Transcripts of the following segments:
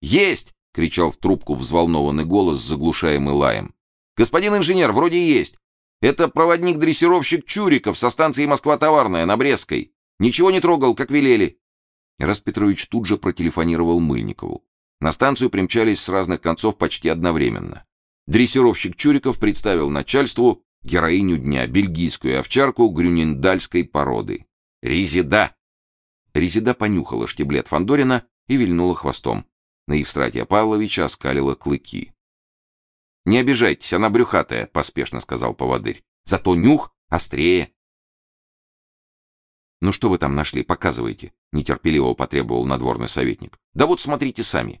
«Есть!» — кричал в трубку взволнованный голос, заглушаемый лаем. «Господин инженер, вроде есть. Это проводник-дрессировщик Чуриков со станции Москва-Товарная на Брестской. Ничего не трогал, как велели». Раст Петрович тут же протелефонировал Мыльникову. На станцию примчались с разных концов почти одновременно. Дрессировщик Чуриков представил начальству героиню дня, бельгийскую овчарку грюнендальской породы. Резида. Резида понюхала штиблет Фандорина и вильнула хвостом. На Евстратия Павловича оскалила клыки. «Не обижайтесь, она брюхатая», — поспешно сказал поводырь. «Зато нюх острее». «Ну что вы там нашли? Показывайте», — нетерпеливо потребовал надворный советник. «Да вот смотрите сами».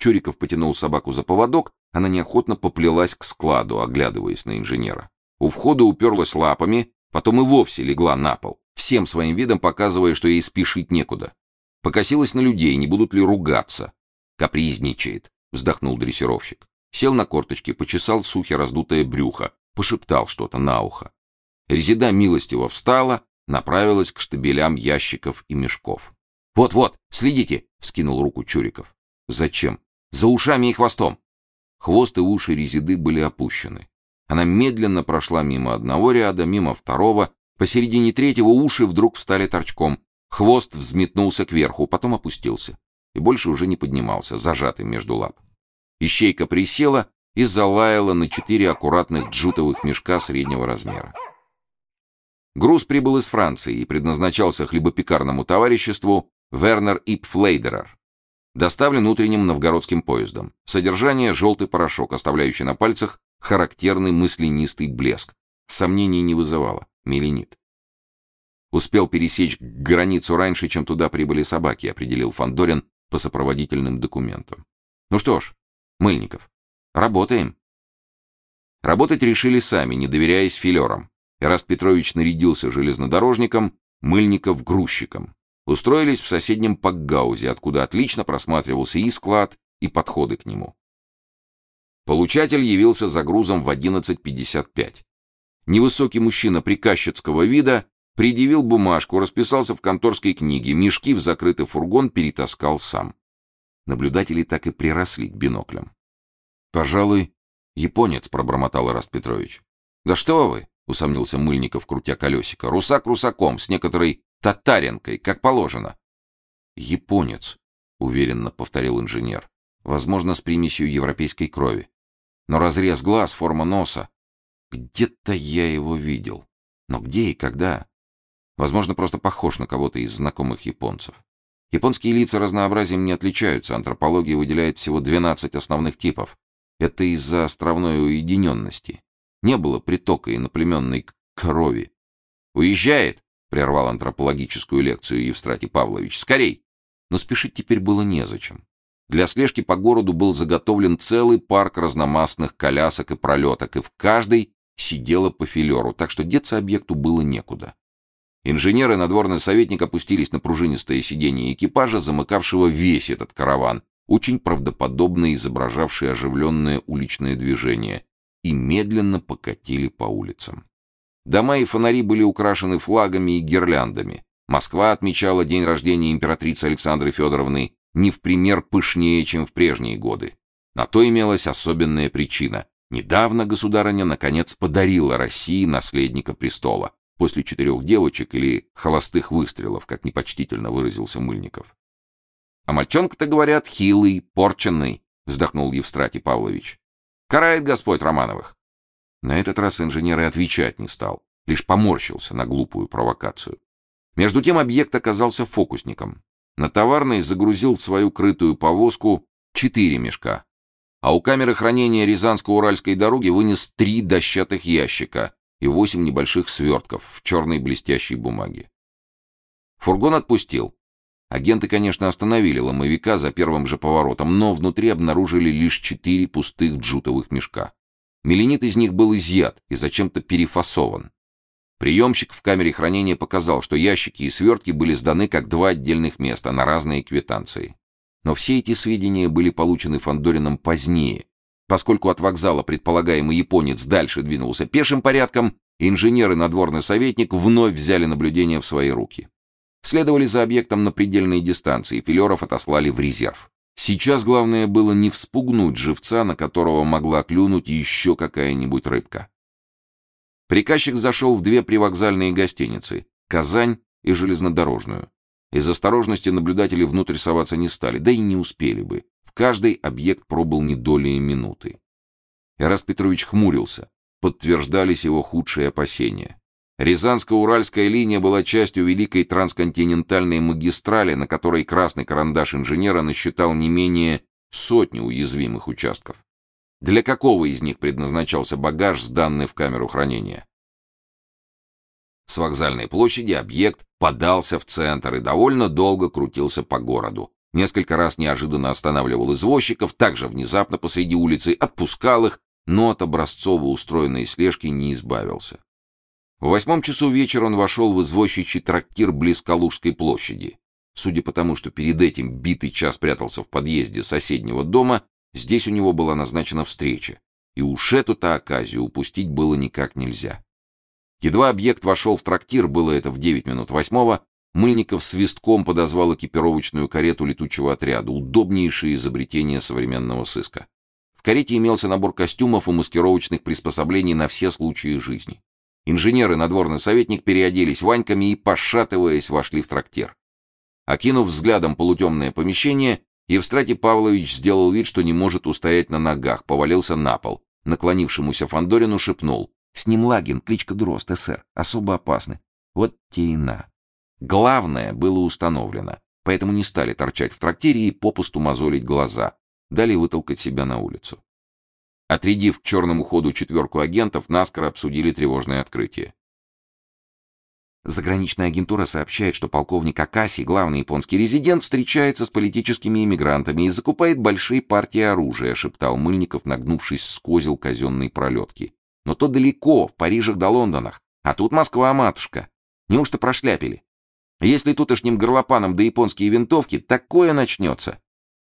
Чуриков потянул собаку за поводок, она неохотно поплелась к складу, оглядываясь на инженера. У входа уперлась лапами, потом и вовсе легла на пол, всем своим видом показывая, что ей спешить некуда. Покосилась на людей, не будут ли ругаться. «Капризничает», — вздохнул дрессировщик. Сел на корточки, почесал сухе раздутое брюхо, пошептал что-то на ухо. Резида милостиво встала, направилась к штабелям ящиков и мешков. «Вот-вот, следите!» — вскинул руку Чуриков. «Зачем?» «За ушами и хвостом!» Хвост и уши Резиды были опущены. Она медленно прошла мимо одного ряда, мимо второго. Посередине третьего уши вдруг встали торчком. Хвост взметнулся кверху, потом опустился. И больше уже не поднимался, зажатый между лап. Ищейка присела и залаяла на четыре аккуратных джутовых мешка среднего размера. Груз прибыл из Франции и предназначался хлебопекарному товариществу Вернер Ипфлейдерер. Доставлен утренним новгородским поездом. Содержание – желтый порошок, оставляющий на пальцах характерный мысленистый блеск. Сомнений не вызывало. Меленит. Успел пересечь границу раньше, чем туда прибыли собаки, определил Фандорин по сопроводительным документам. Ну что ж, Мыльников, работаем. Работать решили сами, не доверяясь филерам. Эраст Петрович нарядился железнодорожником, Мыльников — грузчиком. Устроились в соседнем Пакгаузе, откуда отлично просматривался и склад, и подходы к нему. Получатель явился за грузом в 11.55. Невысокий мужчина приказчицкого вида предъявил бумажку, расписался в конторской книге, мешки в закрытый фургон перетаскал сам. Наблюдатели так и приросли к биноклям. «Пожалуй, японец», — пробормотал Ираст Петрович. «Да что вы!» — усомнился Мыльников, крутя колесико. «Русак русаком, с некоторой татаренкой, как положено». «Японец», — уверенно повторил инженер. «Возможно, с примесью европейской крови. Но разрез глаз, форма носа. Где-то я его видел. Но где и когда? Возможно, просто похож на кого-то из знакомых японцев. Японские лица разнообразием не отличаются, антропология выделяет всего 12 основных типов. Это из-за островной уединенности. Не было притока иноплеменной крови. «Уезжает!» — прервал антропологическую лекцию Евстратий Павлович. «Скорей!» Но спешить теперь было незачем. Для слежки по городу был заготовлен целый парк разномастных колясок и пролеток, и в каждой сидело по филеру, так что деться объекту было некуда. Инженеры надворный советник опустились на пружинистое сиденье экипажа, замыкавшего весь этот караван, очень правдоподобно изображавший оживленное уличное движение, и медленно покатили по улицам. Дома и фонари были украшены флагами и гирляндами. Москва отмечала день рождения императрицы Александры Федоровны, не в пример пышнее, чем в прежние годы. На то имелась особенная причина. Недавно государыня наконец подарила России наследника престола, после четырех девочек или холостых выстрелов, как непочтительно выразился Мыльников. «А мальчонка-то, говорят, хилый, порченный», — вздохнул Евстратий Павлович. «Карает Господь Романовых». На этот раз инженер и отвечать не стал, лишь поморщился на глупую провокацию. Между тем объект оказался фокусником. На товарный загрузил в свою крытую повозку четыре мешка, а у камеры хранения Рязанско-Уральской дороги вынес три дощатых ящика и восемь небольших свертков в черной блестящей бумаге. Фургон отпустил. Агенты, конечно, остановили ломовика за первым же поворотом, но внутри обнаружили лишь четыре пустых джутовых мешка. Меленит из них был изъят и зачем-то перефасован. Приемщик в камере хранения показал, что ящики и свертки были сданы как два отдельных места на разные квитанции. Но все эти сведения были получены Фандорином позднее. Поскольку от вокзала предполагаемый японец дальше двинулся пешим порядком, инженер и надворный советник вновь взяли наблюдение в свои руки. Следовали за объектом на предельной дистанции, филеров отослали в резерв. Сейчас главное было не вспугнуть живца, на которого могла клюнуть еще какая-нибудь рыбка. Приказчик зашел в две привокзальные гостиницы — «Казань» и «Железнодорожную». Из осторожности наблюдатели внутрь соваться не стали, да и не успели бы. Каждый объект пробыл не долей минуты. Ирас Петрович хмурился. Подтверждались его худшие опасения. Рязанско-Уральская линия была частью великой трансконтинентальной магистрали, на которой красный карандаш инженера насчитал не менее сотни уязвимых участков. Для какого из них предназначался багаж, сданный в камеру хранения? С вокзальной площади объект подался в центр и довольно долго крутился по городу. Несколько раз неожиданно останавливал извозчиков, также внезапно посреди улицы отпускал их, но от образцово устроенной слежки не избавился. В восьмом часу вечера он вошел в извозчичий трактир близ Калужской площади. Судя по тому, что перед этим битый час прятался в подъезде соседнего дома, здесь у него была назначена встреча, и уж эту-то оказию упустить было никак нельзя. Едва объект вошел в трактир, было это в девять минут восьмого, Мыльников свистком подозвал экипировочную карету летучего отряда, удобнейшее изобретение современного сыска. В карете имелся набор костюмов и маскировочных приспособлений на все случаи жизни. Инженеры надворный советник переоделись ваньками и, пошатываясь, вошли в трактир. Окинув взглядом полутемное помещение, Евстратий Павлович сделал вид, что не может устоять на ногах, повалился на пол. Наклонившемуся Фандорину шепнул. «С ним Лагин, кличка Дрозд, СССР, особо опасны. Вот те и на». Главное было установлено, поэтому не стали торчать в трактире и попусту мозолить глаза, дали вытолкать себя на улицу. Отрядив к черному ходу четверку агентов, наскоро обсудили тревожное открытие. Заграничная агентура сообщает, что полковник Акаси, главный японский резидент, встречается с политическими иммигрантами и закупает большие партии оружия, шептал Мыльников, нагнувшись с козел казенной пролетки. Но то далеко, в Парижах до Лондонах. А тут Москва, матушка. Неужто прошляпили? Если тутошним горлопанам да японские винтовки, такое начнется.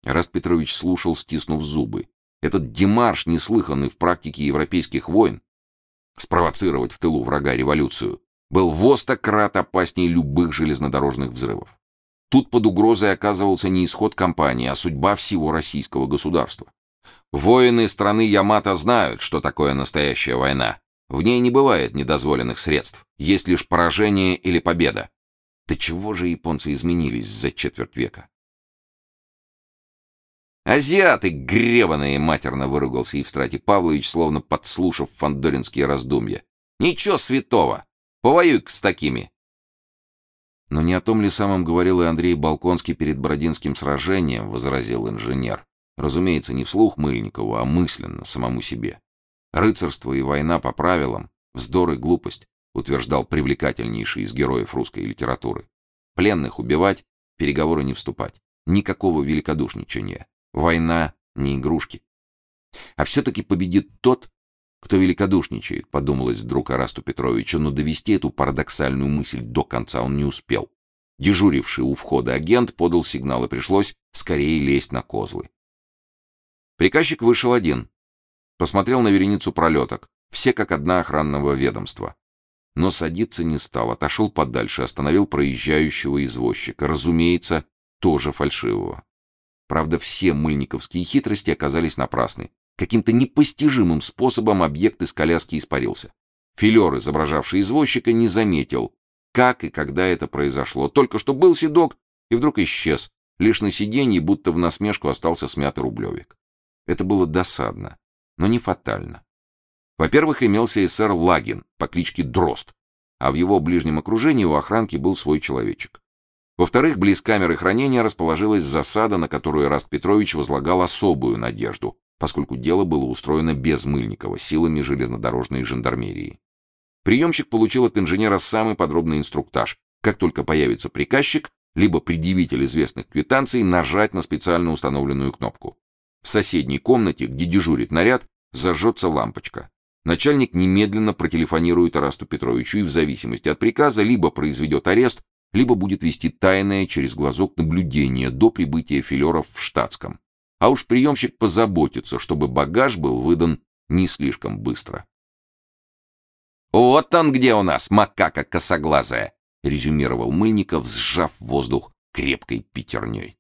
Раст Петрович слушал, стиснув зубы. Этот демарш, неслыханный в практике европейских войн, спровоцировать в тылу врага революцию, был в крат опаснее любых железнодорожных взрывов. Тут под угрозой оказывался не исход кампании, а судьба всего российского государства. Воины страны Ямато знают, что такое настоящая война. В ней не бывает недозволенных средств, есть лишь поражение или победа. Да чего же японцы изменились за четверть века? «Азиаты гребаные!» — матерно выругался Евстратий Павлович, словно подслушав фандоринские раздумья. «Ничего святого! Повоюй-ка с такими!» «Но не о том ли самом говорил и Андрей Балконский перед Бородинским сражением?» — возразил инженер. Разумеется, не вслух Мыльникову, а мысленно, самому себе. «Рыцарство и война по правилам, вздор и глупость», — утверждал привлекательнейший из героев русской литературы. «Пленных убивать, переговоры не вступать. Никакого великодушничания. Война не игрушки. А все-таки победит тот, кто великодушничает, подумалось вдруг Арасту Петровичу, но довести эту парадоксальную мысль до конца он не успел. Дежуривший у входа агент подал сигнал, и пришлось скорее лезть на козлы. Приказчик вышел один. Посмотрел на вереницу пролеток. Все как одна охранного ведомства. Но садиться не стал, отошел подальше, остановил проезжающего извозчика. Разумеется, тоже фальшивого. Правда, все мыльниковские хитрости оказались напрасны. Каким-то непостижимым способом объект из коляски испарился. Филер, изображавший извозчика, не заметил, как и когда это произошло. Только что был седок и вдруг исчез. Лишь на сиденье, будто в насмешку, остался смятый рублевик. Это было досадно, но не фатально. Во-первых, имелся эсэр Лагин по кличке Дрозд, а в его ближнем окружении у охранки был свой человечек. Во-вторых, близ камеры хранения расположилась засада, на которую Раст Петрович возлагал особую надежду, поскольку дело было устроено без Мыльникова, силами железнодорожной жандармерии. Приемщик получил от инженера самый подробный инструктаж. Как только появится приказчик, либо предъявитель известных квитанций, нажать на специально установленную кнопку. В соседней комнате, где дежурит наряд, зажжется лампочка. Начальник немедленно протелефонирует Арасту Петровичу и в зависимости от приказа либо произведет арест, либо будет вести тайное через глазок наблюдение до прибытия филеров в штатском. А уж приемщик позаботится, чтобы багаж был выдан не слишком быстро. «Вот он где у нас, макака косоглазая!» — резюмировал Мыльников, сжав воздух крепкой пятерней.